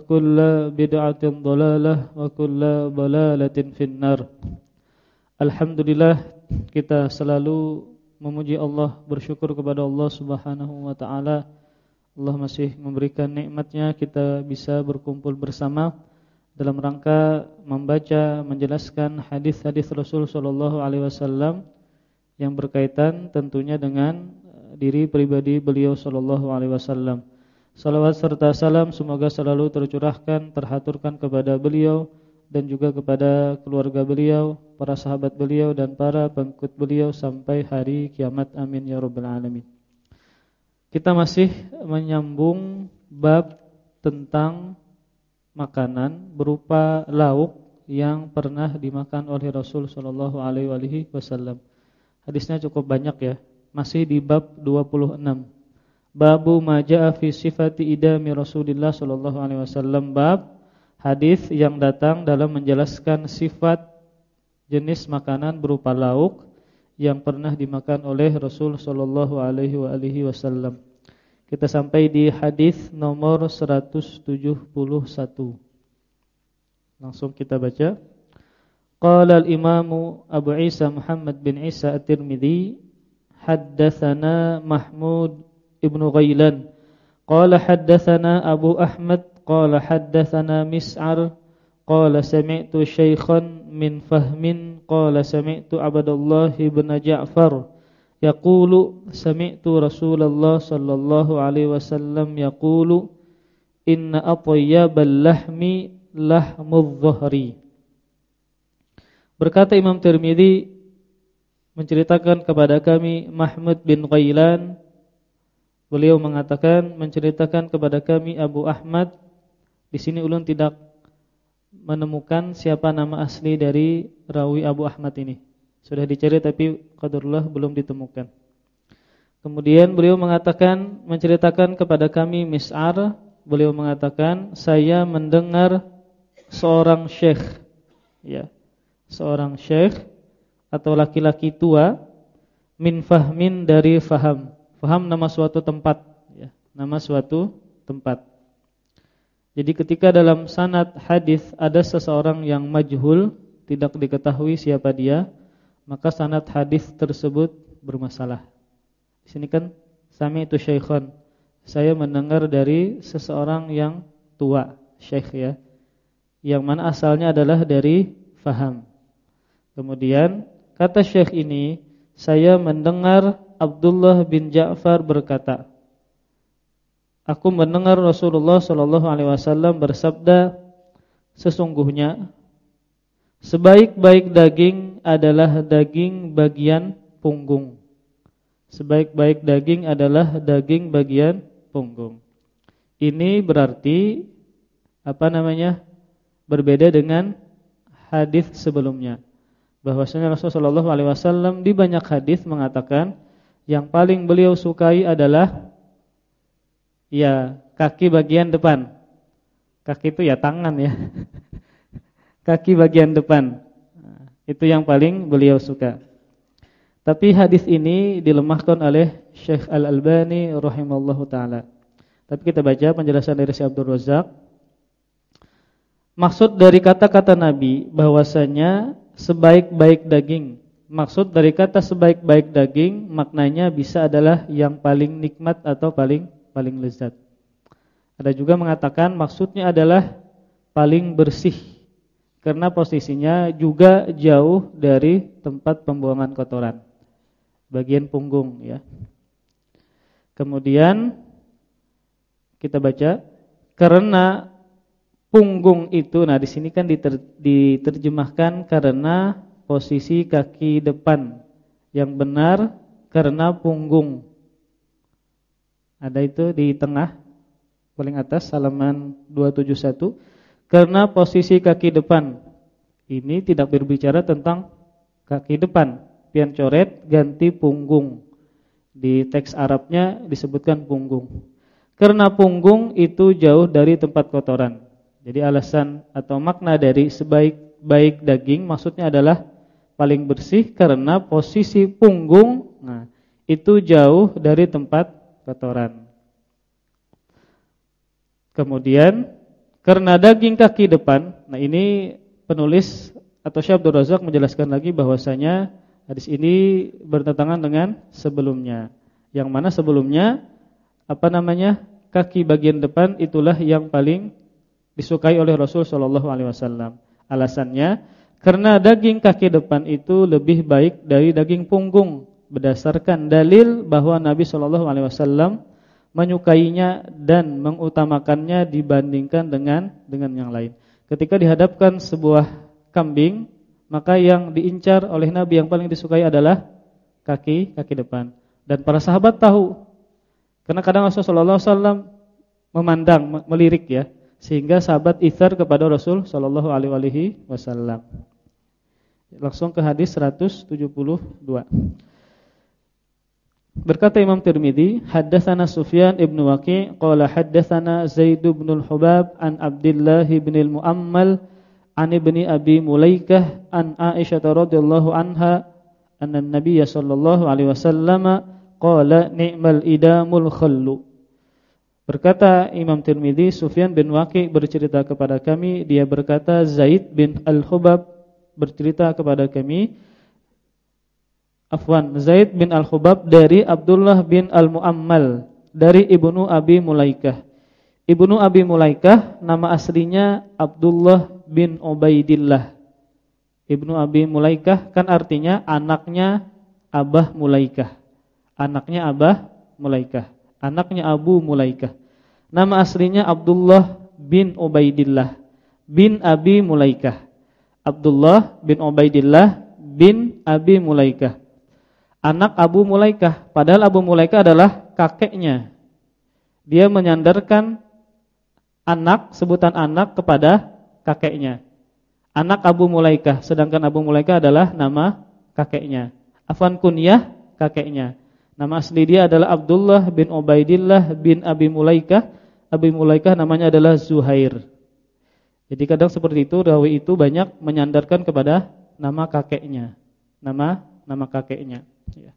kullu bid'atin dhalalah wa kullu dhalalatin finnar. Alhamdulillah kita selalu memuji Allah, bersyukur kepada Allah Subhanahu wa taala. Allah masih memberikan nikmatnya kita bisa berkumpul bersama dalam rangka membaca menjelaskan hadis-hadis Rasul sallallahu alaihi wasallam yang berkaitan tentunya dengan diri pribadi beliau sallallahu alaihi wasallam. Salawat serta salam semoga selalu tercurahkan, terhaturkan kepada beliau dan juga kepada keluarga beliau, para sahabat beliau dan para pengikut beliau sampai hari kiamat. Amin ya rabbal alamin. Kita masih menyambung bab tentang makanan berupa lauk yang pernah dimakan oleh Rasul sallallahu alaihi wasallam. Hadisnya cukup banyak ya. Masih di bab 26. Babu majaa fi sifati idami Rasulillah sallallahu alaihi wasallam bab hadis yang datang dalam menjelaskan sifat jenis makanan berupa lauk yang pernah dimakan oleh Rasul sallallahu alaihi wasallam. Kita sampai di hadis nomor 171. Langsung kita baca. Qala al-Imam Abu Isa Muhammad bin Isa At-Tirmidzi haddatsana Mahmud ibnu Ghailan. Qala haddathana Abu Ahmad qala haddathana Mis'ar qala sami'tu syaikhan min fahmin qala sami'tu Abadullah ibn Ja'far. Yaqulu sami'tu Rasulullah sallallahu alaihi wasallam yaqulu inna atayyabal lahmi lahmul zuhri Berkata Imam Tirmidhi menceritakan kepada kami Mahmud bin Qailan Beliau mengatakan menceritakan kepada kami Abu Ahmad di sini ulun tidak menemukan siapa nama asli dari rawi Abu Ahmad ini. Sudah dicari tapi qadarullah belum ditemukan. Kemudian beliau mengatakan menceritakan kepada kami Mis'ar, beliau mengatakan saya mendengar seorang syekh ya, seorang syekh atau laki-laki tua min fahmin dari faham Faham nama suatu tempat ya, nama suatu tempat. Jadi ketika dalam sanad hadis ada seseorang yang majhul, tidak diketahui siapa dia, maka sanad hadis tersebut bermasalah. Di sini kan sami itu syaikhon. Saya mendengar dari seseorang yang tua, syekh ya. Yang mana asalnya adalah dari faham. Kemudian kata syekh ini, saya mendengar Abdullah bin Ja'far berkata, Aku mendengar Rasulullah sallallahu alaihi wasallam bersabda, sesungguhnya sebaik-baik daging adalah daging bagian punggung. Sebaik-baik daging adalah daging bagian punggung. Ini berarti apa namanya? Berbeda dengan hadis sebelumnya. Bahwasanya Rasulullah sallallahu alaihi wasallam di banyak hadis mengatakan yang paling beliau sukai adalah ya kaki bagian depan. Kaki itu ya tangan ya. kaki bagian depan. Itu yang paling beliau suka. Tapi hadis ini dilemahkan oleh Syekh Al-Albani rahimallahu taala. Tapi kita baca penjelasan dari Syekh Abdul Razak. Maksud dari kata-kata Nabi bahwasanya sebaik-baik daging. Maksud dari kata sebaik-baik daging maknanya bisa adalah yang paling nikmat atau paling paling lezat. Ada juga mengatakan maksudnya adalah paling bersih karena posisinya juga jauh dari tempat pembuangan kotoran. Bagian punggung ya. Kemudian kita baca karena punggung itu nah di sini kan diter, diterjemahkan karena posisi kaki depan yang benar karena punggung. Ada itu di tengah paling atas halaman 271 karena posisi kaki depan. Ini tidak berbicara tentang kaki depan. Pian coret ganti punggung. Di teks Arabnya disebutkan punggung. Karena punggung itu jauh dari tempat kotoran. Jadi alasan atau makna dari sebaik-baik daging maksudnya adalah paling bersih karena posisi punggung nah itu jauh dari tempat kotoran. Kemudian karena daging kaki depan, nah ini penulis atau Syekh Abdul Razak menjelaskan lagi bahwasanya hadis ini bertentangan dengan sebelumnya. Yang mana sebelumnya apa namanya? kaki bagian depan itulah yang paling disukai oleh Rasul Shallallahu alaihi wasallam. Alasannya karena daging kaki depan itu lebih baik dari daging punggung berdasarkan dalil bahwa Nabi Shallallahu alaihi wasallam menyukainya dan mengutamakannya dibandingkan dengan dengan yang lain. Ketika dihadapkan sebuah kambing, maka yang diincar oleh Nabi yang paling disukai adalah kaki kaki depan. Dan para sahabat tahu. Karena kadang Rasulullah SAW memandang, melirik ya sehingga sahabat ithar kepada Rasul sallallahu alaihi wasallam. Langsung ke hadis 172. Berkata Imam Tirmizi, haddatsana Sufyan ibn Waqi' qala haddatsana Zaid ibn al-Hubab an Abdullah ibn al-Muammal an ibni Abi Mulaikah an Aisyah radhiyallahu anha anna an-nabiy sallallahu alaihi wasallam qala ni'mal idamul khallu Berkata Imam Tirmidzi, Sufyan bin Waqi bercerita kepada kami, dia berkata Zaid bin Al-Hubab bercerita kepada kami Afwan, Zaid bin Al-Hubab dari Abdullah bin Al-Muammal dari Ibnu Abi Mulaikah. Ibnu Abi Mulaikah nama aslinya Abdullah bin Ubaidillah. Ibnu Abi Mulaikah kan artinya anaknya Abah Mulaikah. Anaknya Abah Mulaikah anaknya Abu Mulaikah. Nama aslinya Abdullah bin Ubaidillah bin Abi Mulaikah. Abdullah bin Ubaidillah bin Abi Mulaikah. Anak Abu Mulaikah, padahal Abu Mulaikah adalah kakeknya. Dia menyandarkan anak, sebutan anak kepada kakeknya. Anak Abu Mulaikah, sedangkan Abu Mulaikah adalah nama kakeknya. Afan kunyah kakeknya. Nama asli dia adalah Abdullah bin Ubaidillah bin Abi Mulaikah. Abi Mulaikah namanya adalah Zuhair. Jadi kadang seperti itu rawi itu banyak menyandarkan kepada nama kakeknya. Nama nama kakeknya, ya.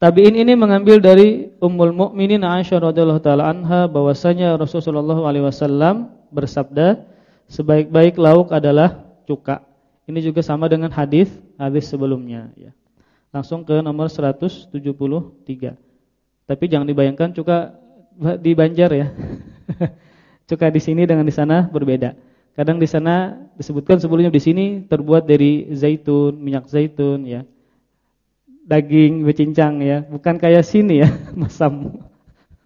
Tabi'in ini mengambil dari Ummul Mukminin Aisyah radhiyallahu taala anha bahwasanya Rasulullah wasallam bersabda, sebaik-baik lauk adalah cuka. Ini juga sama dengan hadis hadis sebelumnya ya. Langsung ke nomor 173. Tapi jangan dibayangkan cuka di Banjar ya. cuka di sini dengan di sana berbeda. Kadang di sana disebutkan sebelumnya di sini terbuat dari zaitun, minyak zaitun ya. Daging becincang ya, bukan kayak sini ya, masam.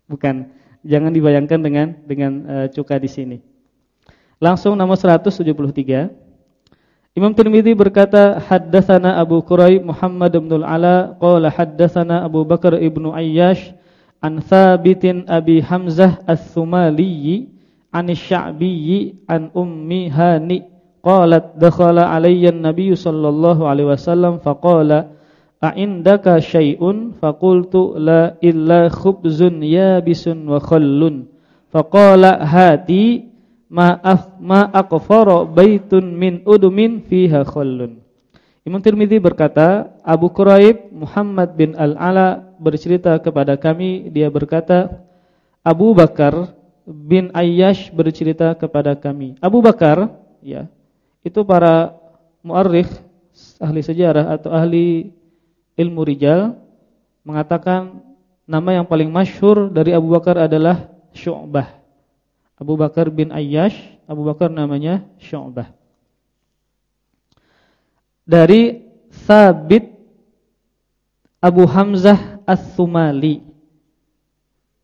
Bukan. Jangan dibayangkan dengan dengan uh, cuka di sini. Langsung nomor 173. Imam Tirmizi berkata haddatsana Abu Quraib Muhammad bin Al-Ala qala haddatsana Abu Bakar ibnu Ayyash an Thabitin Abi Hamzah Ats-Tsumali an Sya'bi an Ummi Hani. Qalat dakhala alayya an-nabiy sallallahu alaihi wasallam faqala a'indaka syai'un faqultu la illa khubzun yabisun wa khallun. Faqala hati ma'af ma aqfara baitun min udumin fiha khallun. Imam Tirmizi berkata, Abu Quraib Muhammad bin Al-Ala bercerita kepada kami, dia berkata, Abu Bakar bin Ayyash bercerita kepada kami. Abu Bakar, ya, itu para muarrikh, ahli sejarah atau ahli ilmu rijal mengatakan nama yang paling masyhur dari Abu Bakar adalah Syu'bah. Abu Bakar bin Ayyash, Abu Bakar namanya Syu'bah. Dari Sabit Abu Hamzah As-Sumali.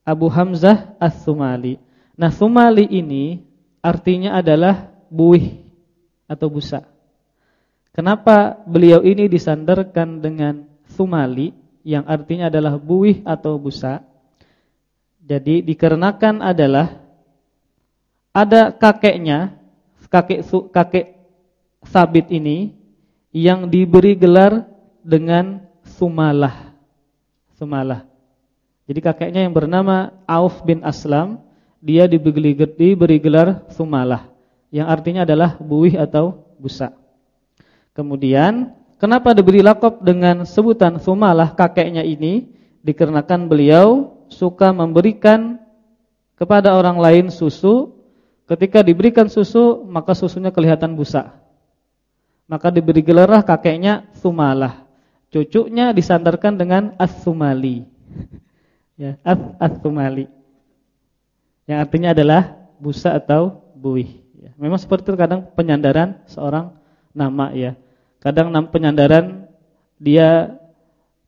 Abu Hamzah As-Sumali. Nah, Sumali ini artinya adalah buih atau busa. Kenapa beliau ini disandarkan dengan Sumali yang artinya adalah buih atau busa? Jadi dikarenakan adalah ada kakeknya, kakek kakek Sabit ini yang diberi gelar dengan Sumalah. Sumalah. Jadi kakeknya yang bernama Auf bin Aslam dia diberi, diberi gelar Sumalah yang artinya adalah buih atau busa. Kemudian kenapa diberi lakop dengan sebutan Sumalah kakeknya ini? Dikarenakan beliau suka memberikan kepada orang lain susu. Ketika diberikan susu, maka susunya kelihatan busa. Maka diberi gelar kakeknya Sumalah. Cucunya disandarkan dengan As-Sumali. ya, As-Sumali yang artinya adalah busa atau buih. Ya. Memang seperti itu kadang penyandaran seorang nama ya. Kadang penyandaran dia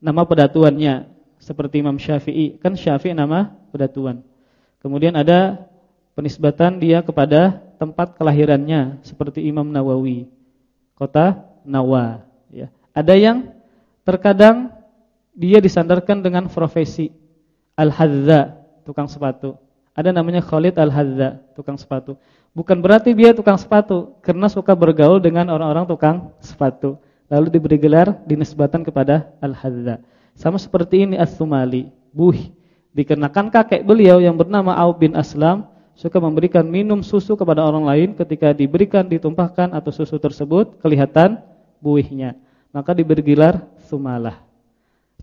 nama pedatuannya seperti Imam Syafi'i, kan Syafi'i nama pedatuan. Kemudian ada penisbatan dia kepada tempat kelahirannya seperti Imam Nawawi, kota Nawa ya. Ada yang terkadang dia disandarkan dengan profesi al-hadza, tukang sepatu. Ada namanya Khalid Al-Hadza, tukang sepatu. Bukan berarti dia tukang sepatu, karena suka bergaul dengan orang-orang tukang sepatu. Lalu diberi gelar dinisbatan kepada Al-Hadza. Sama seperti ini As-Sumali, buh. Dikenakan kakek beliau yang bernama Auf bin Aslam suka memberikan minum susu kepada orang lain ketika diberikan ditumpahkan atau susu tersebut kelihatan buihnya. Maka diberi gelar Sumalah.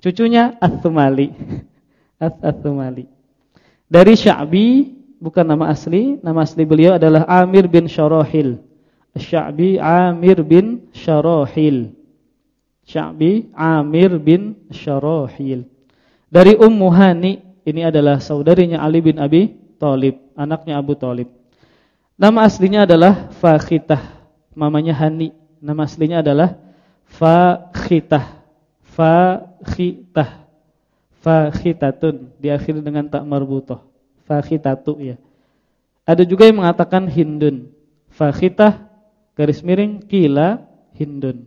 Cucunya As-Sumali. As-Sumali. Dari Sya'bi bukan nama asli, nama asli beliau adalah Amir bin Syarahil. Sya'bi Amir bin Syarahil. Sya'bi Amir bin Syarahil. Dari Ummu Hani, ini adalah saudarinya Ali bin Abi Thalib, anaknya Abu Thalib. Nama aslinya adalah Fakhitah, mamanya Hani. Nama aslinya adalah Fakhitah. Fakhitah. Fakhitatun diakhiri dengan tak marbutah. Fakhitatu ya. Ada juga yang mengatakan Hindun. Fakhitah garis miring kila Hindun.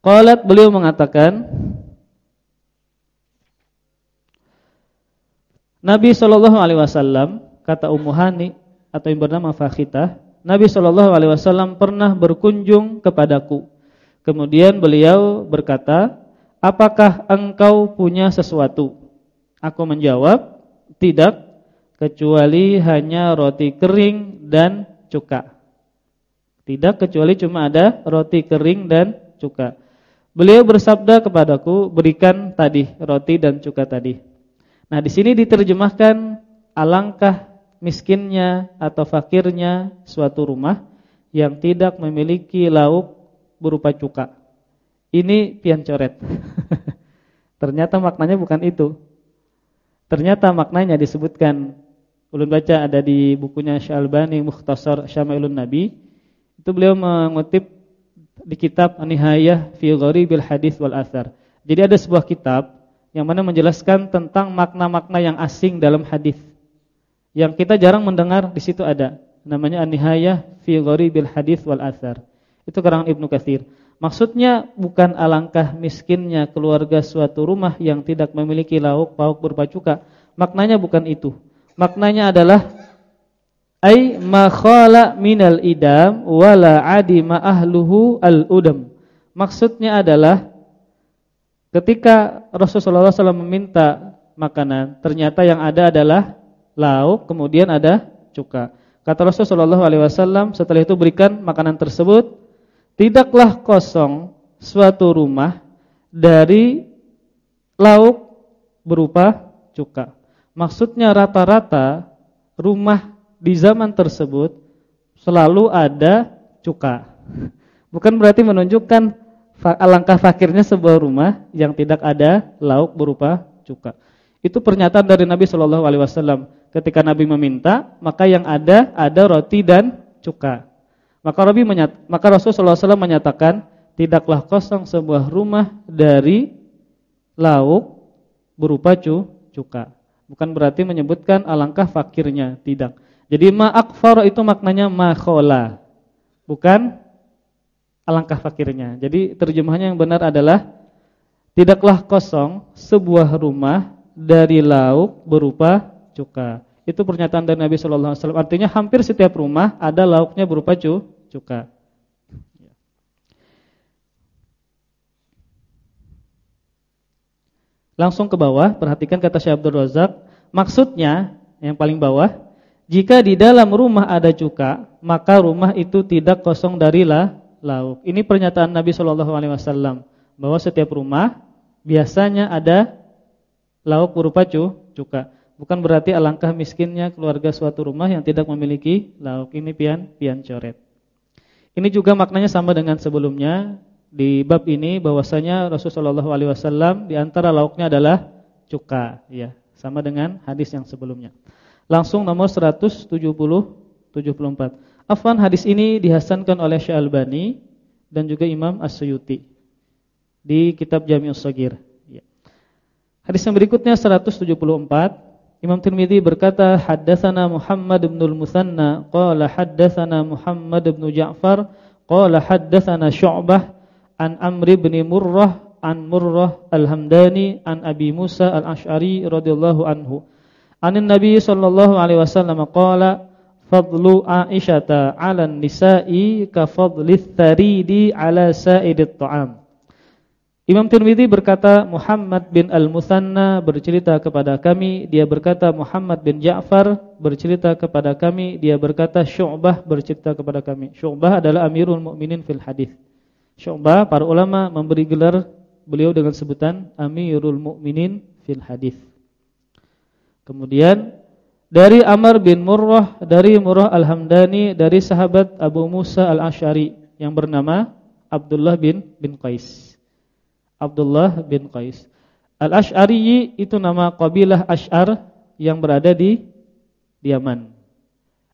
Qalat beliau mengatakan Nabi sallallahu alaihi wasallam kata Ummu Hani atau yang bernama Fakhitah, Nabi sallallahu alaihi wasallam pernah berkunjung kepadaku. Kemudian beliau berkata, apakah engkau punya sesuatu? Aku menjawab, tidak, kecuali hanya roti kering dan cuka. Tidak kecuali cuma ada roti kering dan cuka. Beliau bersabda kepadaku, berikan tadi roti dan cuka tadi. Nah, di sini diterjemahkan alangkah miskinnya atau fakirnya suatu rumah yang tidak memiliki lauk berupa cuka. Ini pian coret. Ternyata maknanya bukan itu. Ternyata maknanya disebutkan ulun baca ada di bukunya Syalbani Mukhtasar Syama'ilun Nabi. Itu beliau mengutip di kitab Nihayah fi Gharibil Hadis wal Athar. Jadi ada sebuah kitab yang mana menjelaskan tentang makna-makna yang asing dalam hadis. Yang kita jarang mendengar di situ ada. Namanya An-Nihayah fi Gharibil Hadis wal Athar. Itu karangan Ibnu Katsir. Maksudnya bukan alangkah miskinnya keluarga suatu rumah yang tidak memiliki lauk pauk berupa cuka. Maknanya bukan itu. Maknanya adalah ai ma khala minal idam wala adima ahluhu al-udam. Maksudnya adalah ketika Rasulullah SAW meminta makanan, ternyata yang ada adalah lauk, kemudian ada cuka. Kata Rasulullah SAW setelah itu berikan makanan tersebut Tidaklah kosong suatu rumah dari lauk berupa cuka. Maksudnya rata-rata rumah di zaman tersebut selalu ada cuka. Bukan berarti menunjukkan alangkah fakirnya sebuah rumah yang tidak ada lauk berupa cuka. Itu pernyataan dari Nabi Shallallahu alaihi wasallam. Ketika Nabi meminta, maka yang ada ada roti dan cuka. Maka Nabi menyat, maka Rasulullah SAW menyatakan, tidaklah kosong sebuah rumah dari lauk berupa cu, cuka. Bukan berarti menyebutkan alangkah fakirnya, tidak. Jadi ma'akfar itu maknanya makhola. Bukan alangkah fakirnya. Jadi terjemahannya yang benar adalah tidaklah kosong sebuah rumah dari lauk berupa cuka. Itu pernyataan dari Nabi sallallahu alaihi wasallam. Artinya hampir setiap rumah ada lauknya berupa cu, cuka. Langsung ke bawah, perhatikan kata Syekh Abdul Razak, maksudnya yang paling bawah, jika di dalam rumah ada cuka, maka rumah itu tidak kosong dari la, lauk. Ini pernyataan Nabi Shallallahu alaihi wasallam bahwa setiap rumah biasanya ada lauk berupa cu, cuka. Bukan berarti alangkah miskinnya keluarga suatu rumah yang tidak memiliki lauk. Ini pian pian coret. Ini juga maknanya sama dengan sebelumnya di bab ini bahwasanya Rasulullah SAW di antara lauknya adalah cuka, ya, sama dengan hadis yang sebelumnya. Langsung nomor 170 74. Afwan hadis ini dihasankan oleh Syalbani dan juga Imam As-Suyuti di kitab Jami'us Shagir. Ya. Hadis yang berikutnya 174 Imam Tirmizi berkata haddatsana Muhammad bin al-Musanna qala haddatsana Muhammad bin Ja'far qala haddatsana Syu'bah an Amr bin Murrah an Murrah al-Hamdani an Abi Musa al-Asy'ari radhiyallahu anhu. Anin Nabi sallallahu alaihi wasallam qala fadlu Aisyata 'ala an-nisa'i ka fadli tharidi 'ala sa'idit ta'am Imam Tirmidzi berkata Muhammad bin Al-Musanna bercerita kepada kami, dia berkata Muhammad bin Ja'far bercerita kepada kami, dia berkata Syu'bah bercerita kepada kami. Syu'bah adalah Amirul Mukminin fil hadis. Syu'bah para ulama memberi gelar beliau dengan sebutan Amirul Mukminin fil hadis. Kemudian dari Amr bin Murrah, dari Murrah Al-Hamdani, dari sahabat Abu Musa Al-Asy'ari yang bernama Abdullah bin bin Qais. Abdullah bin Qais. Al-Ash'ari itu nama kabilah Ash'ar yang berada di Yaman.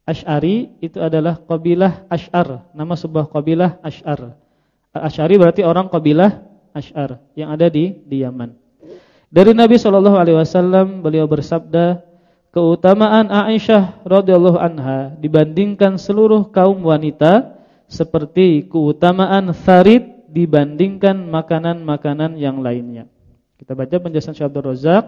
Ash'ari itu adalah kabilah Ash'ar, nama sebuah kabilah Ash'ar. Al-Ash'ari berarti orang kabilah Ash'ar yang ada di di Yaman. Dari Nabi sallallahu alaihi wasallam beliau bersabda, keutamaan Aisyah radhiyallahu anha dibandingkan seluruh kaum wanita seperti keutamaan Farid dibandingkan makanan-makanan yang lainnya. Kita baca penjelasan Syekh Abdul Razak.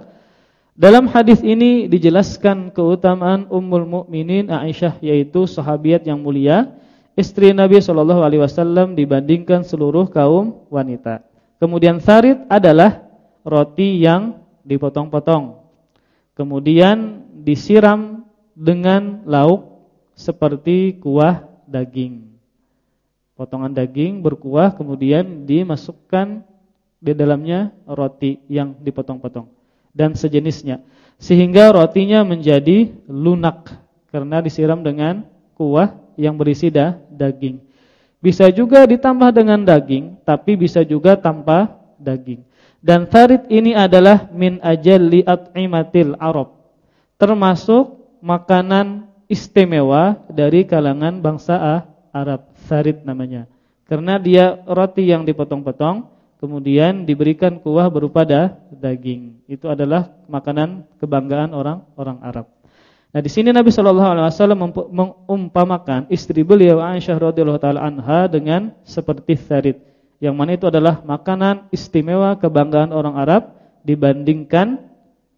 Dalam hadis ini dijelaskan keutamaan Ummul Mukminin Aisyah yaitu sahabiat yang mulia, istri Nabi Shallallahu alaihi wasallam dibandingkan seluruh kaum wanita. Kemudian sarid adalah roti yang dipotong-potong. Kemudian disiram dengan lauk seperti kuah daging potongan daging berkuah kemudian dimasukkan di dalamnya roti yang dipotong-potong dan sejenisnya sehingga rotinya menjadi lunak karena disiram dengan kuah yang berisi dah daging. Bisa juga ditambah dengan daging tapi bisa juga tanpa daging. Dan farid ini adalah min ajalli at'imatil Arab. Termasuk makanan istimewa dari kalangan bangsa Arab. Sarid namanya. Karena dia roti yang dipotong-potong kemudian diberikan kuah berupa da, daging. Itu adalah makanan kebanggaan orang-orang Arab. Nah, di sini Nabi Shallallahu alaihi wasallam mengumpamakan istri beliau Aisyah radhiyallahu taala anha dengan seperti sarid. Yang mana itu adalah makanan istimewa kebanggaan orang Arab dibandingkan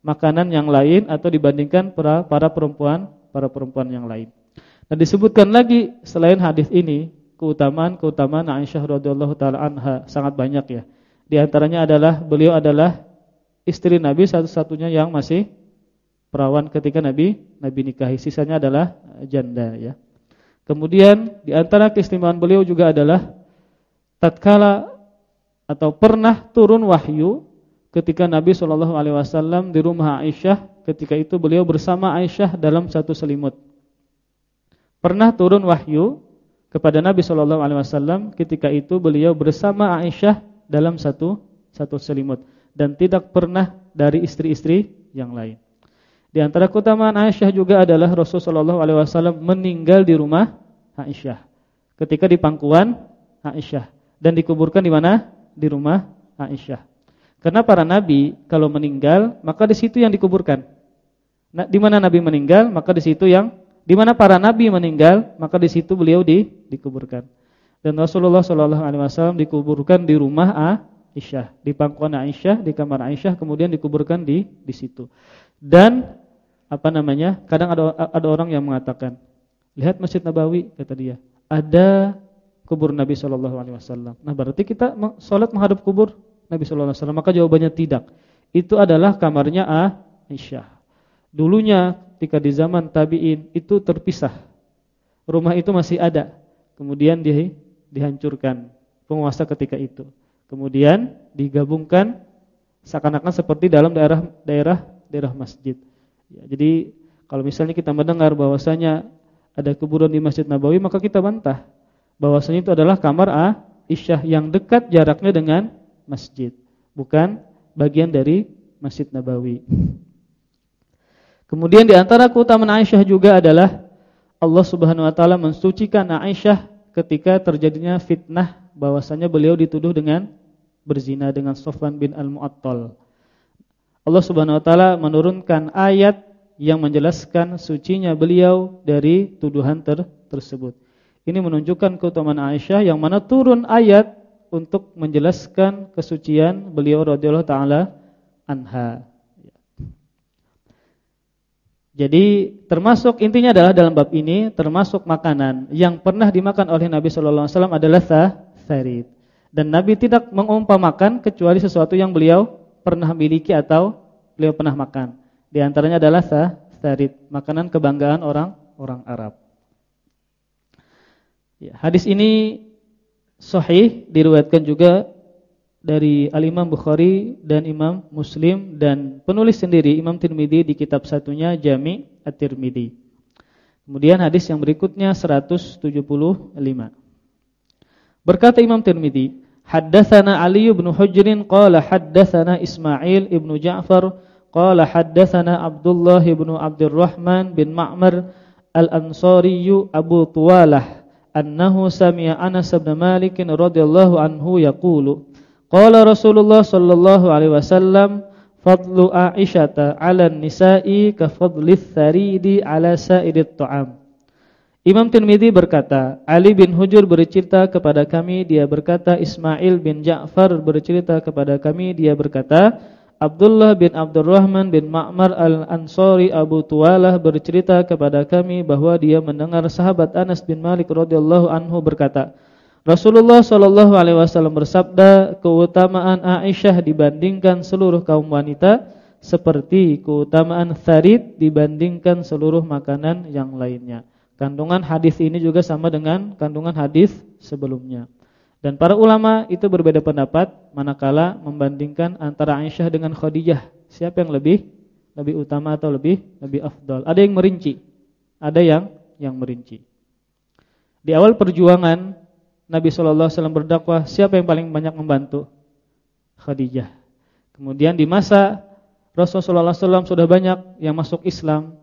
makanan yang lain atau dibandingkan para para perempuan para perempuan yang lain. Dan disebutkan lagi selain hadis ini keutamaan-keutamaan Aisyah radhiyallahu taala anha sangat banyak ya. Di antaranya adalah beliau adalah istri Nabi satu-satunya yang masih perawan ketika Nabi Nabi nikahi. Sisanya adalah janda ya. Kemudian di antara keistimewaan beliau juga adalah tatkala atau pernah turun wahyu ketika Nabi Shallallahu alaihi wasallam di rumah Aisyah, ketika itu beliau bersama Aisyah dalam satu selimut. Pernah turun wahyu kepada Nabi Shallallahu alaihi wasallam ketika itu beliau bersama Aisyah dalam satu satu selimut dan tidak pernah dari istri-istri yang lain. Di antara keutamaan Aisyah juga adalah Rasulullah Shallallahu alaihi wasallam meninggal di rumah Aisyah. Ketika di pangkuan Aisyah dan dikuburkan di mana? Di rumah Aisyah. Karena para nabi kalau meninggal maka di situ yang dikuburkan. Nah, di mana nabi meninggal maka di situ yang di mana para nabi meninggal maka di situ beliau di dikuburkan. Dan Rasulullah Shallallahu alaihi wasallam dikuburkan di rumah Aisyah, di pangkuan Aisyah, di kamar Aisyah kemudian dikuburkan di di situ. Dan apa namanya? Kadang ada ada orang yang mengatakan, "Lihat Masjid Nabawi," kata dia. Ada kubur Nabi Shallallahu alaihi wasallam. Nah, berarti kita salat menghadap kubur Nabi Shallallahu alaihi wasallam? Maka jawabannya tidak. Itu adalah kamarnya Aisyah. Dulunya ketika di zaman tabi'in itu terpisah. Rumah itu masih ada. Kemudian di, dihancurkan penguasa ketika itu. Kemudian digabungkan seakan-akan seperti dalam daerah daerah daerah masjid. Ya, jadi kalau misalnya kita mendengar bahwasanya ada kuburan di Masjid Nabawi maka kita bantah bahwasanya itu adalah kamar Aisyah yang dekat jaraknya dengan masjid, bukan bagian dari Masjid Nabawi. Kemudian di antara keutamaan Aisyah juga adalah Allah Subhanahu wa taala mensucikan Aisyah ketika terjadinya fitnah bahwasanya beliau dituduh dengan berzina dengan Sofwan bin Al-Mu'attal. Allah Subhanahu wa taala menurunkan ayat yang menjelaskan sucinya beliau dari tuduhan ter tersebut. Ini menunjukkan keutamaan Aisyah yang mana turun ayat untuk menjelaskan kesucian beliau radhiyallahu taala anha. Jadi termasuk intinya adalah dalam bab ini termasuk makanan yang pernah dimakan oleh Nabi sallallahu alaihi wasallam adalah tharid. Dan Nabi tidak mengumpamakan kecuali sesuatu yang beliau pernah miliki atau beliau pernah makan. Di antaranya adalah tharid, makanan kebanggaan orang orang Arab. Ya, hadis ini sahih diriwayatkan juga dari Al-Imam Bukhari dan Imam Muslim dan penulis sendiri Imam Tirmidzi di kitab satunya Jami' At-Tirmidzi. Kemudian hadis yang berikutnya 175. Berkata Imam Tirmidzi, "Haddatsana Ali bin Hujr qala haddatsana Ismail ibn Ja'far qala haddatsana Abdullah bin Abdurrahman bin Ma'mar Al-Ansari Abu Tuwalah annahu sami'a Anas bin Malik radhiyallahu anhu yaqulu qala Rasulullah sallallahu alaihi wasallam fadlu Aisyata 'ala nisa'i ka fadli tharidi 'ala sa'irit ta'am. Imam Tirmizi berkata, Ali bin Hujur bercerita kepada kami, dia berkata Ismail bin Ja'far bercerita kepada kami, dia berkata Abdullah bin Abdurrahman bin Ma'mar al-Ansari Abu Tuwalah bercerita kepada kami bahwa dia mendengar sahabat Anas bin Malik radhiyallahu anhu berkata, Rasulullah shallallahu alaihi wasallam bersabda, keutamaan Aisyah dibandingkan seluruh kaum wanita seperti keutamaan tharid dibandingkan seluruh makanan yang lainnya. Kandungan hadis ini juga sama dengan kandungan hadis sebelumnya. Dan para ulama itu berbeda pendapat manakala membandingkan antara Aisyah dengan Khadijah. Siapa yang lebih lebih utama atau lebih lebih afdal? Ada yang merinci, ada yang yang merinci. Di awal perjuangan Nabi wasallam berdakwah, siapa yang paling banyak membantu? Khadijah. Kemudian di masa Rasulullah SAW sudah banyak yang masuk Islam.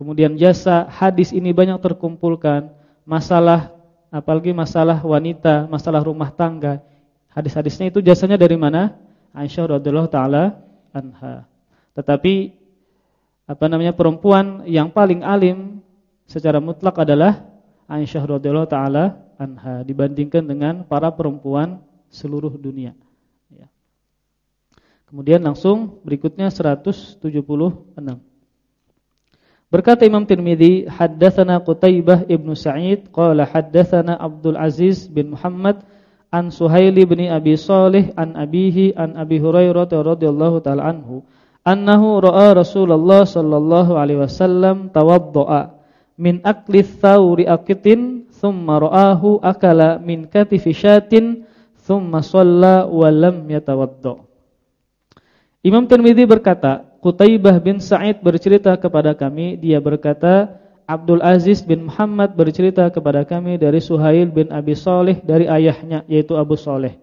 Kemudian jasa hadis ini banyak terkumpulkan. Masalah apalagi masalah wanita, masalah rumah tangga. Hadis-hadisnya itu jasanya dari mana? Aisyah radhiyallahu taala anha. Tetapi apa namanya perempuan yang paling alim secara mutlak adalah Aisyah radhiyallahu taala anha dibandingkan dengan para perempuan seluruh dunia. Ya. Kemudian langsung berikutnya 176. Berkata Imam Tirmizi, haddatsana Qutaibah ibnu Sa'id qala haddatsana Abdul Aziz bin Muhammad an Suhail bin Abi Salih an abihi an Abi Hurairah radhiyallahu taala anhu annahu ra'a Rasulullah sallallahu alaihi wasallam tawaddaa min akli thawri aqitin thumma ra'ahu akala min katifi syatin thumma shalla wa lam Imam Tirmidzi berkata, Qutaibah bin Sa'id bercerita kepada kami, dia berkata, Abdul Aziz bin Muhammad bercerita kepada kami dari Suhail bin Abi Saleh dari ayahnya yaitu Abu Saleh.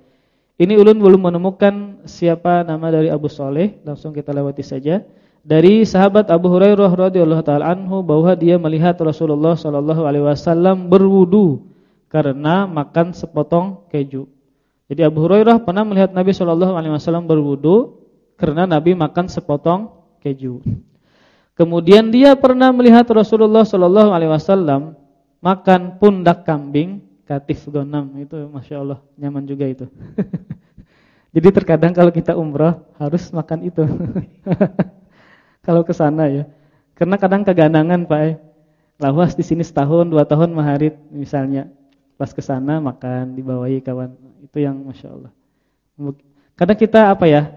Ini ulun belum menemukan siapa nama dari Abu Saleh, langsung kita lewati saja. Dari sahabat Abu Hurairah radhiyallahu taala anhu bahwa dia melihat Rasulullah sallallahu alaihi wasallam berwudu karena makan sepotong keju. Jadi Abu Hurairah pernah melihat Nabi sallallahu alaihi wasallam berwudu karena Nabi makan sepotong keju. Kemudian dia pernah melihat Rasulullah sallallahu alaihi wasallam makan pundak kambing Katif gonam itu masya Allah nyaman juga itu. Jadi terkadang kalau kita umrah harus makan itu. kalau ke sana ya. Karena kadang keganangan Pak. Eh. Lawas di sini setahun, dua tahun maharit misalnya. Pas ke sana makan dibawahi kawan. Itu yang masya Allah. Kadang kita apa ya?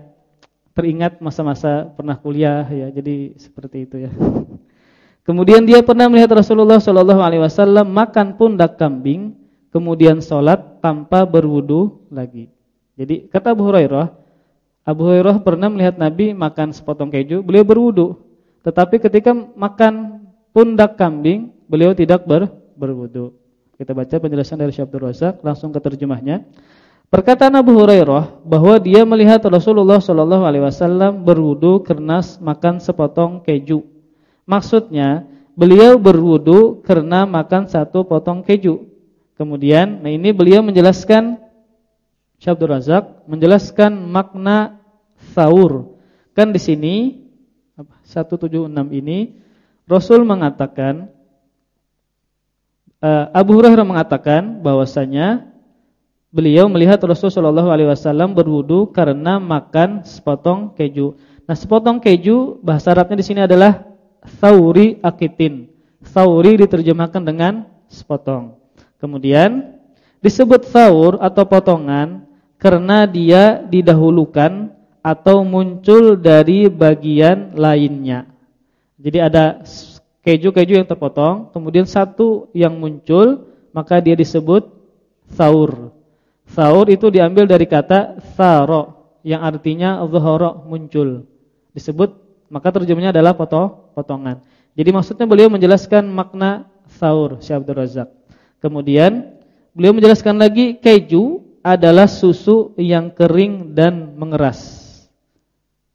Teringat masa-masa pernah kuliah ya. Jadi seperti itu ya. Kemudian dia pernah melihat Rasulullah Shallallahu alaihi wasallam makan pundak kambing kemudian sholat tanpa berwudu lagi. Jadi kata Abu Hurairah, Abu Hurairah pernah melihat Nabi makan sepotong keju, beliau berwudu. Tetapi ketika makan pundak kambing, beliau tidak ber, berwudu. Kita baca penjelasan dari Syekh Abdul Razak, langsung ke terjemahnya. Perkataan Abu Hurairah bahwa dia melihat Rasulullah Shallallahu alaihi wasallam berwudu karena makan sepotong keju. Maksudnya, beliau berwudu karena makan satu potong keju. Kemudian, nah ini beliau menjelaskan Syabdur Razak menjelaskan makna saur. Kan di sini 176 ini Rasul mengatakan uh, Abu Hurairah mengatakan bahwasanya beliau melihat Rasulullah Shallallahu alaihi wasallam berwudu karena makan sepotong keju. Nah, sepotong keju bahasa Arabnya di sini adalah sauri akitin. Sauri diterjemahkan dengan sepotong. Kemudian disebut saur atau potongan karena dia didahulukan atau muncul dari bagian lainnya. Jadi ada keju-keju yang terpotong, kemudian satu yang muncul, maka dia disebut saur. Saur itu diambil dari kata saro yang artinya zuhara muncul. Disebut maka terjemahnya adalah potong potongan. Jadi maksudnya beliau menjelaskan makna saur Syekh Abdul Razak. Kemudian beliau menjelaskan lagi keju adalah susu yang kering dan mengeras.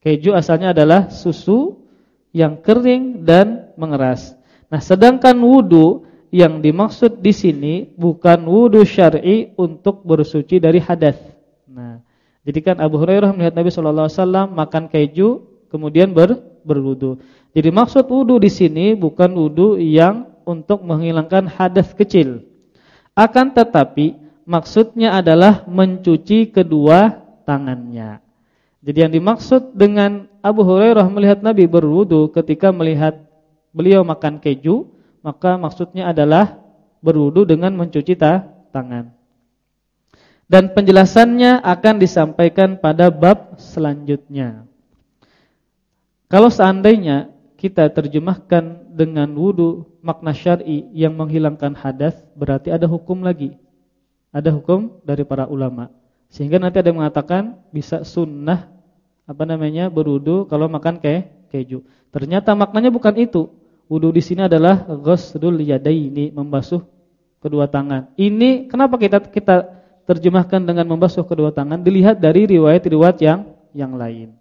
Keju asalnya adalah susu yang kering dan mengeras. Nah, sedangkan wudu yang dimaksud di sini bukan wudu syar'i untuk bersuci dari hadas. Nah, jadi kan Abu Hurairah melihat Nabi sallallahu alaihi wasallam makan keju kemudian ber berwudu. Jadi maksud wudu di sini bukan wudu yang untuk menghilangkan hadas kecil. Akan tetapi maksudnya adalah mencuci kedua tangannya. Jadi yang dimaksud dengan Abu Hurairah melihat Nabi berwudu ketika melihat beliau makan keju, maka maksudnya adalah berwudu dengan mencuci ta tangan. Dan penjelasannya akan disampaikan pada bab selanjutnya. Kalau seandainya kita terjemahkan dengan wudu makna syar'i yang menghilangkan hadas berarti ada hukum lagi. Ada hukum dari para ulama. Sehingga nanti ada yang mengatakan bisa sunnah apa namanya berwudu kalau makan ke keju. Ternyata maknanya bukan itu. Wudu di sini adalah ghusdul yadaini, membasuh kedua tangan. Ini kenapa kita kita terjemahkan dengan membasuh kedua tangan? Dilihat dari riwayat-riwayat yang yang lain.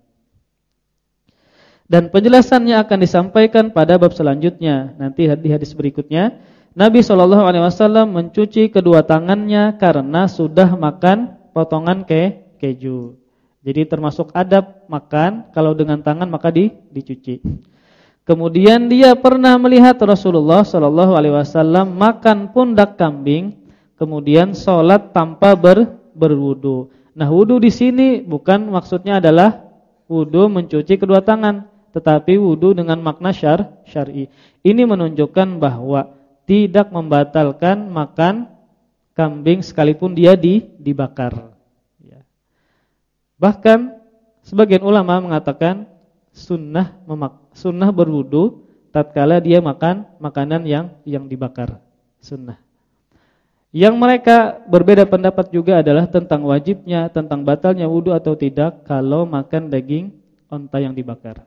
Dan penjelasannya akan disampaikan pada bab selanjutnya. Nanti di hadis berikutnya, Nabi Shallallahu alaihi wasallam mencuci kedua tangannya karena sudah makan potongan ke keju. Jadi termasuk adab makan kalau dengan tangan maka di dicuci. Kemudian dia pernah melihat Rasulullah Shallallahu alaihi wasallam makan pundak kambing, kemudian sholat tanpa ber berwudu. Nah, wudu di sini bukan maksudnya adalah wudu mencuci kedua tangan, tetapi wudu dengan makna syar syar'i. Ini menunjukkan bahwa tidak membatalkan makan kambing sekalipun dia di dibakar. Ya. Bahkan sebagian ulama mengatakan sunnah memak sunnah berwudu tatkala dia makan makanan yang yang dibakar. Sunnah. Yang mereka berbeda pendapat juga adalah tentang wajibnya, tentang batalnya wudu atau tidak kalau makan daging onta yang dibakar.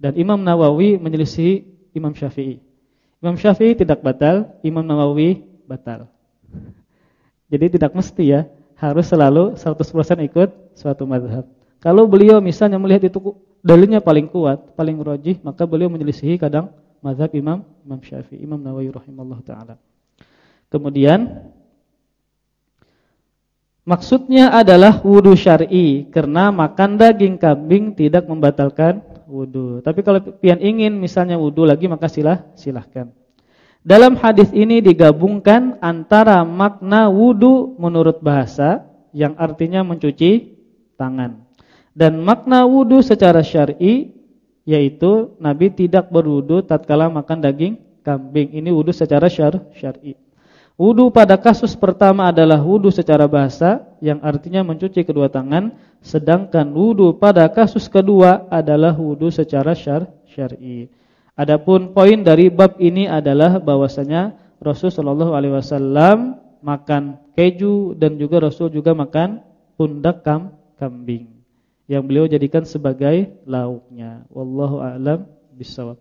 Dan Imam Nawawi menyelisih Imam Syafi'i. Imam Syafi'i tidak batal, Imam Nawawi batal. Jadi tidak mesti ya, harus selalu 100% ikut suatu madhab. Kalau beliau misalnya melihat itu dalilnya paling kuat, paling rojih, maka beliau menyelisihi kadang madhab Imam Imam Syafi'i, Imam Nawawi rahimahullah taala. Kemudian maksudnya adalah wudu syar'i karena makan daging kambing tidak membatalkan wudu. Tapi kalau pian ingin misalnya wudu lagi maka silah silahkan. Dalam hadis ini digabungkan antara makna wudu menurut bahasa yang artinya mencuci tangan dan makna wudu secara syar'i yaitu Nabi tidak berwudu tatkala makan daging kambing. Ini wudu secara syar'i. Wudu pada kasus pertama adalah wudu secara bahasa yang artinya mencuci kedua tangan, sedangkan wudu pada kasus kedua adalah wudu secara syar syar'i. Adapun poin dari bab ini adalah bahwasanya Rasul sallallahu alaihi wasallam makan keju dan juga Rasul juga makan pundak kam kambing yang beliau jadikan sebagai lauknya. Wallahu a'lam bishawab.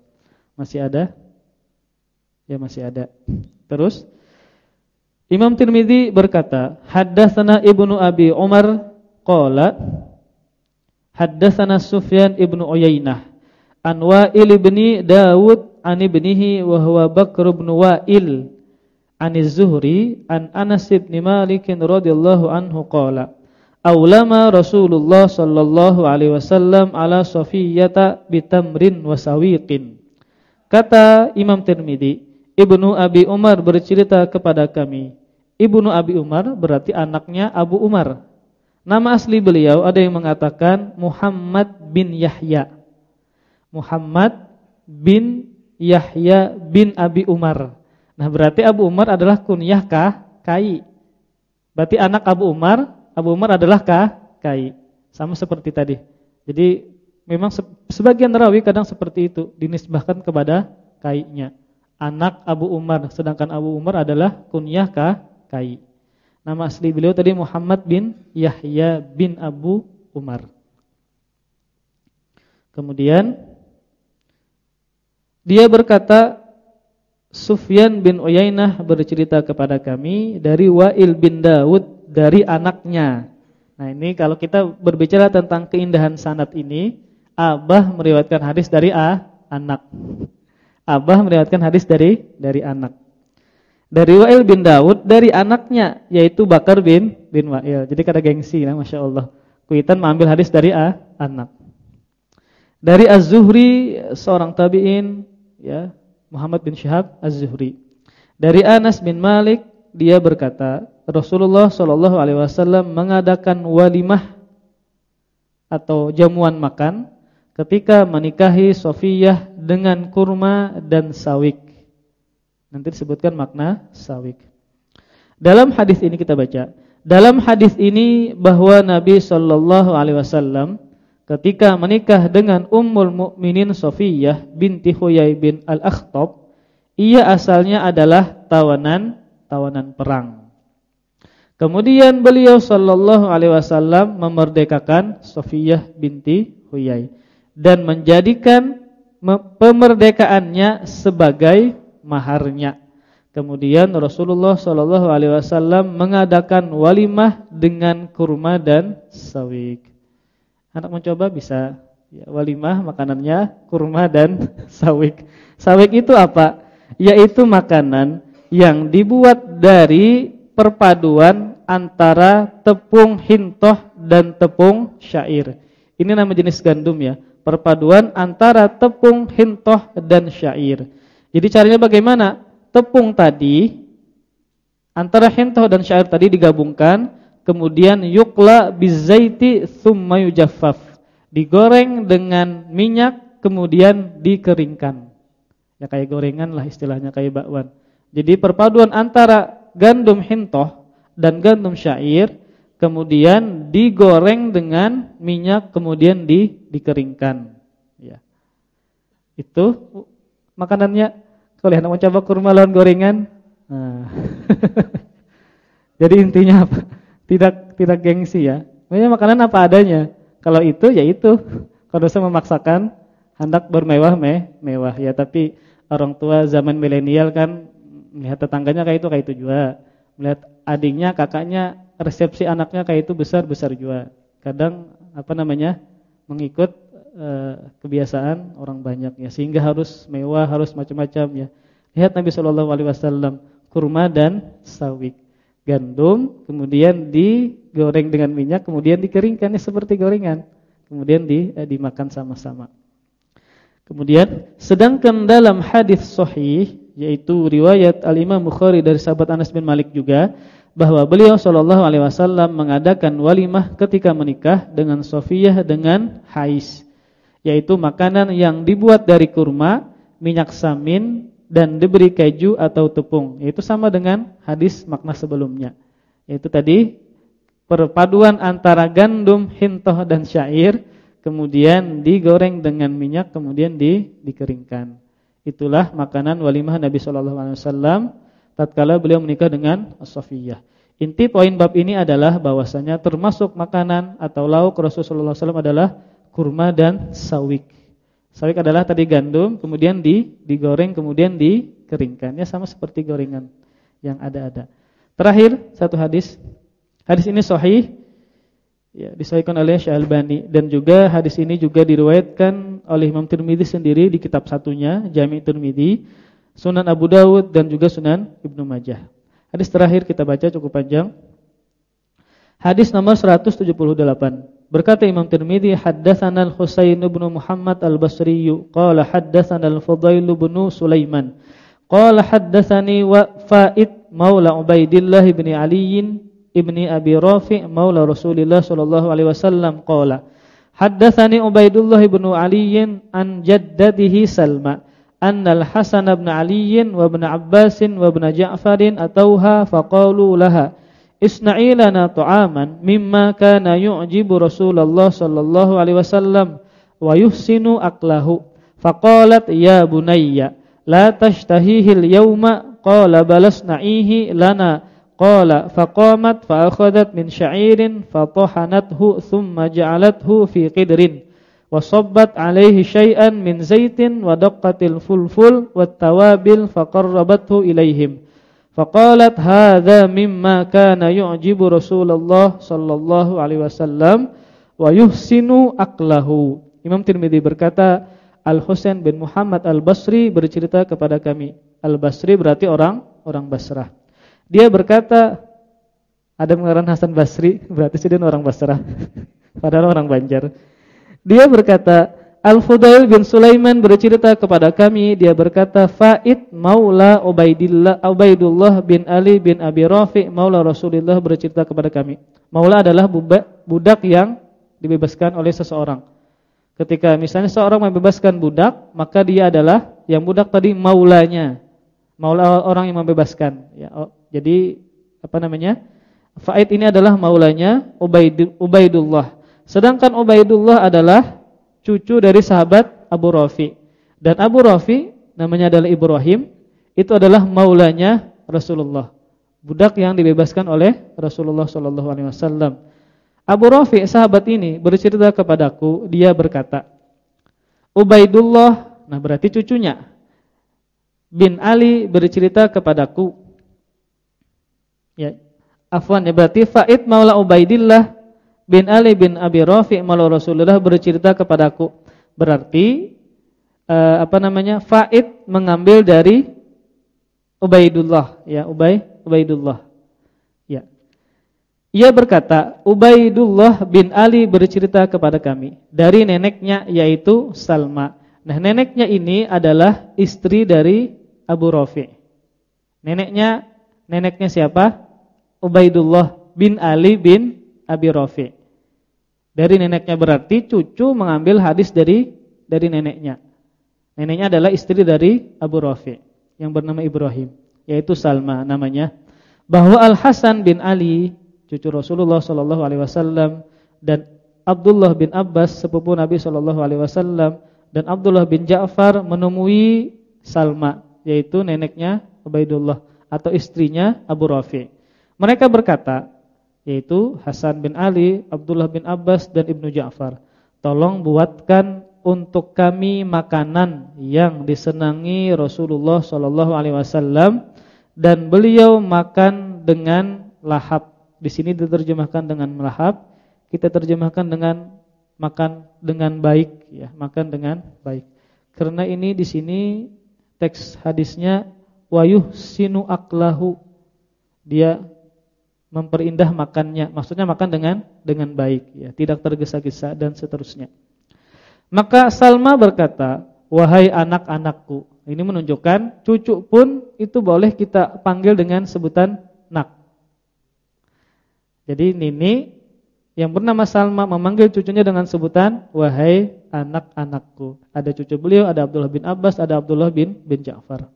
Masih ada? Ya masih ada. Terus Imam Tirmizi berkata, haddatsana Ibnu Abi Umar qala haddatsana Sufyan Ibnu Uyainah an Wa'il ibni Dawud an ibnihi wa huwa Bakr ibn Wa'il an Az-Zuhri an Anas bin Malik radhiyallahu anhu qala Aulama Rasulullah sallallahu alaihi wasallam ala Safiyata bitamrin wasawiqin Kata Imam Tirmizi Ibnu Abi Umar bercerita kepada kami Ibnu Abi Umar berarti anaknya Abu Umar. Nama asli beliau ada yang mengatakan Muhammad bin Yahya. Muhammad bin Yahya bin Abi Umar. Nah, berarti Abu Umar adalah kunyah kah? Kai. Berarti anak Abu Umar, Abu Umar adalah kah? Kai. Sama seperti tadi. Jadi memang sebagian rawi kadang seperti itu dinisbahkan kepada kainya. Anak Abu Umar, sedangkan Abu Umar adalah kunyah? Kai. Nama asli beliau tadi Muhammad bin Yahya bin Abu Umar. Kemudian dia berkata Sufyan bin Uyainah bercerita kepada kami dari Wa'il bin Daud dari anaknya. Nah, ini kalau kita berbicara tentang keindahan sanad ini, Abah meriwayatkan hadis dari A, anak. Abah meriwayatkan hadis dari dari anak dari Wa'il bin Daud dari anaknya yaitu Bakar bin bin Wa'il. Jadi kada gengsi nah Masya Allah. Kuitan mengambil hadis dari A, anak. Dari Az-Zuhri seorang tabi'in ya, Muhammad bin Syihab Az-Zuhri. Dari Anas bin Malik dia berkata, Rasulullah Shallallahu alaihi wasallam mengadakan walimah atau jamuan makan ketika menikahi Sofiyah dengan kurma dan sawik. Nanti disebutkan makna sawik. Dalam hadis ini kita baca, dalam hadis ini bahwa Nabi Shallallahu alaihi wasallam ketika menikah dengan Ummul Mukminin Sofiyah binti Huyai bin Al-Akhtab, ia asalnya adalah tawanan tawanan perang. Kemudian beliau Shallallahu alaihi wasallam memerdekakan Sofiyah binti Huyai dan menjadikan pemerdekaannya sebagai maharnya. Kemudian Rasulullah Shallallahu alaihi wasallam mengadakan walimah dengan kurma dan sawik. Anak mencoba bisa ya, walimah makanannya kurma dan sawik. Sawik itu apa? Yaitu makanan yang dibuat dari perpaduan antara tepung hintoh dan tepung syair. Ini nama jenis gandum ya. Perpaduan antara tepung hintoh dan syair. Jadi caranya bagaimana? Tepung tadi antara hentoh dan syair tadi digabungkan, kemudian yukla bizaiti thumma yujaffaf. Digoreng dengan minyak kemudian dikeringkan. Ya kayak gorengan lah istilahnya kayak bakwan. Jadi perpaduan antara gandum hentoh dan gandum syair kemudian digoreng dengan minyak kemudian di dikeringkan. Ya. Itu makanannya. Kalau hendak mencoba kurma lawan gorengan. Nah. Jadi intinya apa? Tidak tidak gengsi ya. Makanya makanan apa adanya. Kalau itu ya itu. Kalau dosa memaksakan hendak bermewah meh, mewah ya, tapi orang tua zaman milenial kan melihat tetangganya kayak itu kayak itu juga. Melihat adiknya, kakaknya, resepsi anaknya kayak itu besar-besar juga. Kadang apa namanya? mengikut e, kebiasaan orang banyak ya sehingga harus mewah, harus macam-macam ya. Lihat Nabi Shallallahu alaihi wasallam kurma dan sawik. Gandum kemudian digoreng dengan minyak, kemudian dikeringkan ya seperti gorengan. Kemudian di, eh, dimakan sama-sama. Kemudian sedangkan dalam hadis sahih yaitu riwayat Al-Imam Bukhari dari sahabat Anas bin Malik juga bahwa beliau sallallahu alaihi wasallam mengadakan walimah ketika menikah dengan Sofiyah dengan Hais yaitu makanan yang dibuat dari kurma, minyak samin dan diberi keju atau tepung. Yaitu sama dengan hadis makna sebelumnya. Yaitu tadi perpaduan antara gandum, hintoh dan syair kemudian digoreng dengan minyak kemudian di, dikeringkan. Itulah makanan walimah Nabi sallallahu alaihi wasallam tatkala beliau menikah dengan As-Safiyyah. Inti poin bab ini adalah bahwasanya termasuk makanan atau lauk Rasulullah SAW adalah kurma dan sawik. Sawik adalah tadi gandum, kemudian di, digoreng, kemudian dikeringkan. Ya sama seperti gorengan yang ada-ada. Terakhir satu hadis. Hadis ini sahih ya disahihkan oleh Syalbani dan juga hadis ini juga diriwayatkan oleh Imam Tirmizi sendiri di kitab satunya Jami' Tirmizi, Sunan Abu Dawud dan juga Sunan Ibnu Majah. Hadis terakhir kita baca cukup panjang. Hadis nomor 178. Berkata Imam Tirmizi, haddatsana Al-Husain bin Muhammad Al-Basri, qala haddatsana Al-Fudail bin Sulaiman. Qala haddatsani wa Fa'id maula Ubaidillah bin Ali ibni Abi Rafi' maula Rasulillah sallallahu alaihi wasallam qala Haddatsani Ubaidullah ibn Ali an jaddatihi Salma anna al-Hasan ibn Ali wa ibn Abbas wa ibn Ja'far atauha faqalu laha isna'i lana ta'aman mimma kana yu'jibu Rasulullah sallallahu alaihi wasallam wa yuhsinu aklahu faqalat ya bunayya la tashtahihi al-yawma qala balasna'ihi lana Qala faqamat fa akhadhat min sya'irin fatahanathu thumma ja'alathu fi qidrin wa sabbat alaihi syai'an min zaitin wa daqqatil fulful wat tawabil faqarrabathu ilaihim faqalat hadza mimma kana yu'jibu Rasulullah sallallahu alaihi wasallam wa yuhsinu aqlahu. Imam Tirmizi berkata Al Husain bin Muhammad Al Basri bercerita kepada kami Al Basri berarti orang orang Basrah dia berkata, ada mengaran Hasan Basri, berarti dia orang Basrah. Padahal orang Banjar. Dia berkata, Al-Fudail bin Sulaiman bercerita kepada kami, dia berkata, Fa'id maula Ubaidillah, Ubaidullah bin Ali bin Abi Rafi' maula Rasulullah bercerita kepada kami. Maula adalah budak yang dibebaskan oleh seseorang. Ketika misalnya seorang membebaskan budak, maka dia adalah yang budak tadi maulanya. Maula orang yang membebaskan. Ya, jadi apa namanya? Faid ini adalah maulanya Ubaidullah. Sedangkan Ubaidullah adalah cucu dari sahabat Abu Rafi. Dan Abu Rafi namanya adalah Ibrahim, itu adalah maulanya Rasulullah. Budak yang dibebaskan oleh Rasulullah sallallahu alaihi wasallam. Abu Rafi sahabat ini bercerita kepadaku, dia berkata, Ubaidullah, nah berarti cucunya bin Ali bercerita kepadaku Ya. Afwan ya berarti Faid Maula Ubaidillah bin Ali bin Abi Rafi maula Rasulullah bercerita kepadaku. Berarti uh, apa namanya? Faid mengambil dari Ubaidullah ya, Ubay Ubaidullah. Ya. Ia berkata, Ubaidullah bin Ali bercerita kepada kami dari neneknya yaitu Salma. Nah, neneknya ini adalah istri dari Abu Rafi. Neneknya neneknya siapa? Ubaidullah bin Ali bin Abi Rafi. Dari neneknya berarti cucu mengambil hadis dari dari neneknya. Neneknya adalah istri dari Abu Rafi yang bernama Ibrahim, yaitu Salma namanya. Bahwa Al Hasan bin Ali, cucu Rasulullah sallallahu alaihi wasallam dan Abdullah bin Abbas sepupu Nabi sallallahu alaihi wasallam dan Abdullah bin Ja'far menemui Salma, yaitu neneknya Ubaidullah atau istrinya Abu Rafi. Mereka berkata, yaitu Hasan bin Ali, Abdullah bin Abbas dan Ibnu Ja'far. tolong buatkan untuk kami makanan yang disenangi Rasulullah Shallallahu alaihi wasallam dan beliau makan dengan lahap. Di sini diterjemahkan dengan lahap, kita terjemahkan dengan makan dengan baik ya, makan dengan baik. Karena ini di sini teks hadisnya wayuh sinu aklahu. Dia memperindah makannya, maksudnya makan dengan dengan baik ya, tidak tergesa-gesa dan seterusnya. Maka Salma berkata, "Wahai anak-anakku." Ini menunjukkan cucu pun itu boleh kita panggil dengan sebutan nak. Jadi Nini yang bernama Salma memanggil cucunya dengan sebutan wahai anak-anakku. Ada cucu beliau, ada Abdullah bin Abbas, ada Abdullah bin bin Ja'far.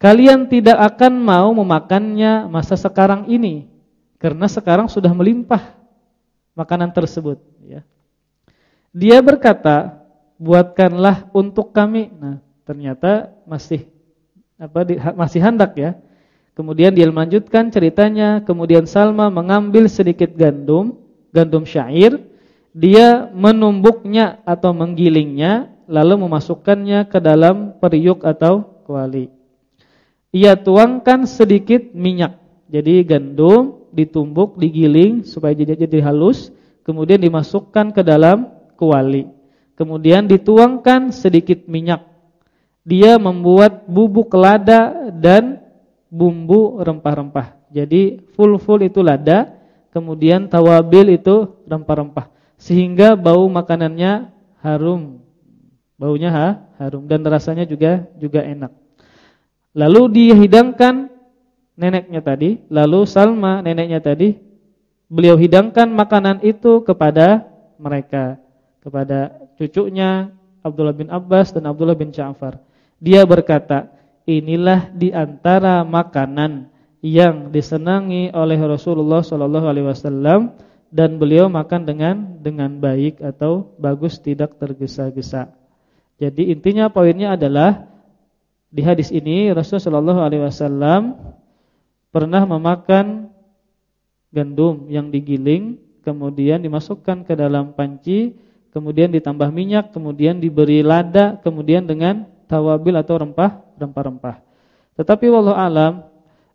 Kalian tidak akan mau memakannya masa sekarang ini karena sekarang sudah melimpah makanan tersebut ya. Dia berkata, "Buatkanlah untuk kami." Nah, ternyata masih apa di, masih hendak ya. Kemudian dia melanjutkan ceritanya, kemudian Salma mengambil sedikit gandum, gandum syair, dia menumbuknya atau menggilingnya lalu memasukkannya ke dalam periuk atau kuali. Ia tuangkan sedikit minyak. Jadi gandum ditumbuk, digiling supaya jadi jadi halus, kemudian dimasukkan ke dalam kuali. Kemudian dituangkan sedikit minyak. Dia membuat bubuk lada dan bumbu rempah-rempah. Jadi full-full itu lada, kemudian tawabil itu rempah-rempah. Sehingga bau makanannya harum. Baunya ha, harum dan rasanya juga juga enak. Lalu dihidangkan neneknya tadi, lalu Salma neneknya tadi, beliau hidangkan makanan itu kepada mereka kepada cucunya Abdullah bin Abbas dan Abdullah bin Ja'far. Dia berkata, inilah di antara makanan yang disenangi oleh Rasulullah Shallallahu alaihi wasallam dan beliau makan dengan dengan baik atau bagus tidak tergesa-gesa. Jadi intinya poinnya adalah di hadis ini Rasulullah Shallallahu alaihi wasallam pernah memakan gandum yang digiling kemudian dimasukkan ke dalam panci kemudian ditambah minyak, kemudian diberi lada, kemudian dengan tawabil atau rempah, rempah-rempah. Tetapi wallahu alam,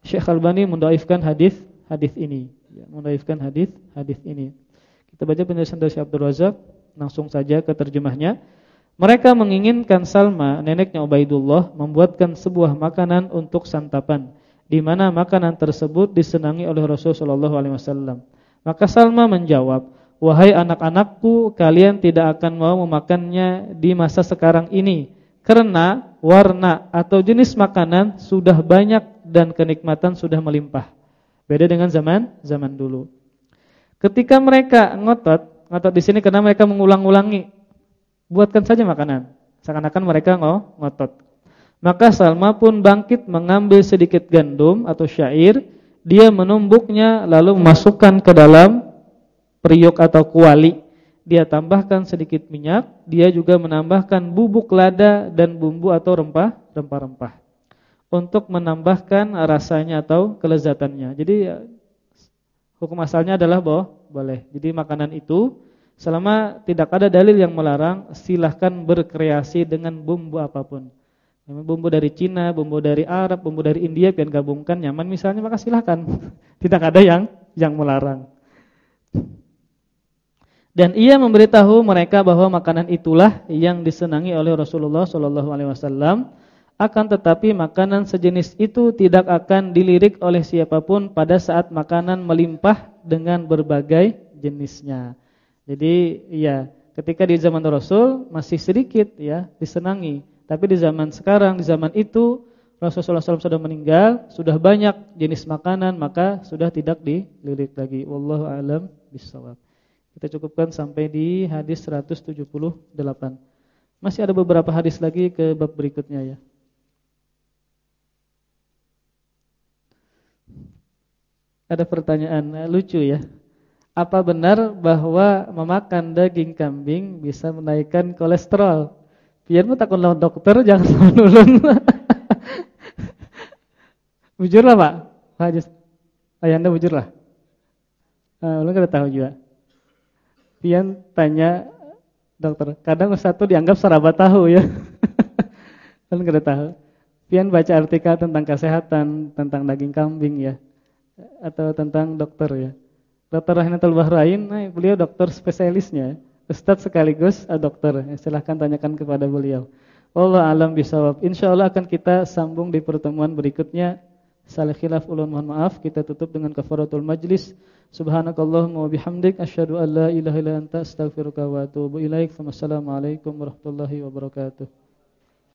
Syekh Albani mendoifkan hadis hadis ini, ya, mendoifkan hadis hadis ini. Kita baca penjelasan dari Syekh Abdul Razak, langsung saja ke terjemahnya. Mereka menginginkan Salma, neneknya Ubaidullah, membuatkan sebuah makanan untuk santapan, di mana makanan tersebut disenangi oleh Rasulullah SAW. Maka Salma menjawab, Wahai anak-anakku, kalian tidak akan mau memakannya di masa sekarang ini karena warna atau jenis makanan sudah banyak dan kenikmatan sudah melimpah. Beda dengan zaman zaman dulu. Ketika mereka ngotot, ngotot di sini karena mereka mengulang-ulangi, buatkan saja makanan. Seakan-akan mereka ngotot. Maka Salma pun bangkit mengambil sedikit gandum atau syair, dia menumbuknya lalu memasukkan ke dalam periuk atau kuali. Dia tambahkan sedikit minyak, dia juga menambahkan bubuk lada dan bumbu atau rempah, rempah-rempah. Untuk menambahkan rasanya atau kelezatannya. Jadi ya, hukum asalnya adalah boh, boleh. Jadi makanan itu selama tidak ada dalil yang melarang, silahkan berkreasi dengan bumbu apa pun. Bumbu dari Cina, bumbu dari Arab, bumbu dari India, pian gabungkan nyaman misalnya maka silahkan. Tidak ada yang yang melarang. Dan ia memberitahu mereka bahwa makanan itulah yang disenangi oleh Rasulullah Shallallahu alaihi wasallam. Akan tetapi makanan sejenis itu tidak akan dilirik oleh siapa pun pada saat makanan melimpah dengan berbagai jenisnya. Jadi ya, ketika di zaman Rasul masih sedikit ya disenangi, tapi di zaman sekarang, di zaman itu Rasulullah SAW sudah meninggal, sudah banyak jenis makanan, maka sudah tidak dilirik lagi. Wallahu a'lam bishawab. Kita cukupkan sampai di hadis 178. Masih ada beberapa hadis lagi ke bab berikutnya ya. Ada pertanyaan eh, lucu ya. Apa benar bahwa memakan daging kambing bisa menaikkan kolesterol? Biar mu takut lawan dokter jangan nulun. bujurlah Pak. Pak Ayanda bujurlah. Uh, lu kada tahu juga. Pian tanya dokter. Kadang Ustaz tuh dianggap serabat tahu ya. kan kada tahu. Pian baca artikel tentang kesehatan, tentang daging kambing ya. Atau tentang dokter ya. Dokter Rahinatul Bahrain, nah, beliau dokter spesialisnya. Ustaz sekaligus uh, dokter. Silahkan tanyakan kepada beliau. Allah alam bisawab. Insyaallah akan kita sambung di pertemuan berikutnya. Salah khilaf ulun mohon maaf. Kita tutup dengan kafaratul majlis. Subhanakallahumma wa bihamdik asyhadu an la ilaha illa anta astaghfiruka wa atubu ilaik. Wassalamualaikum warahmatullahi wabarakatuh.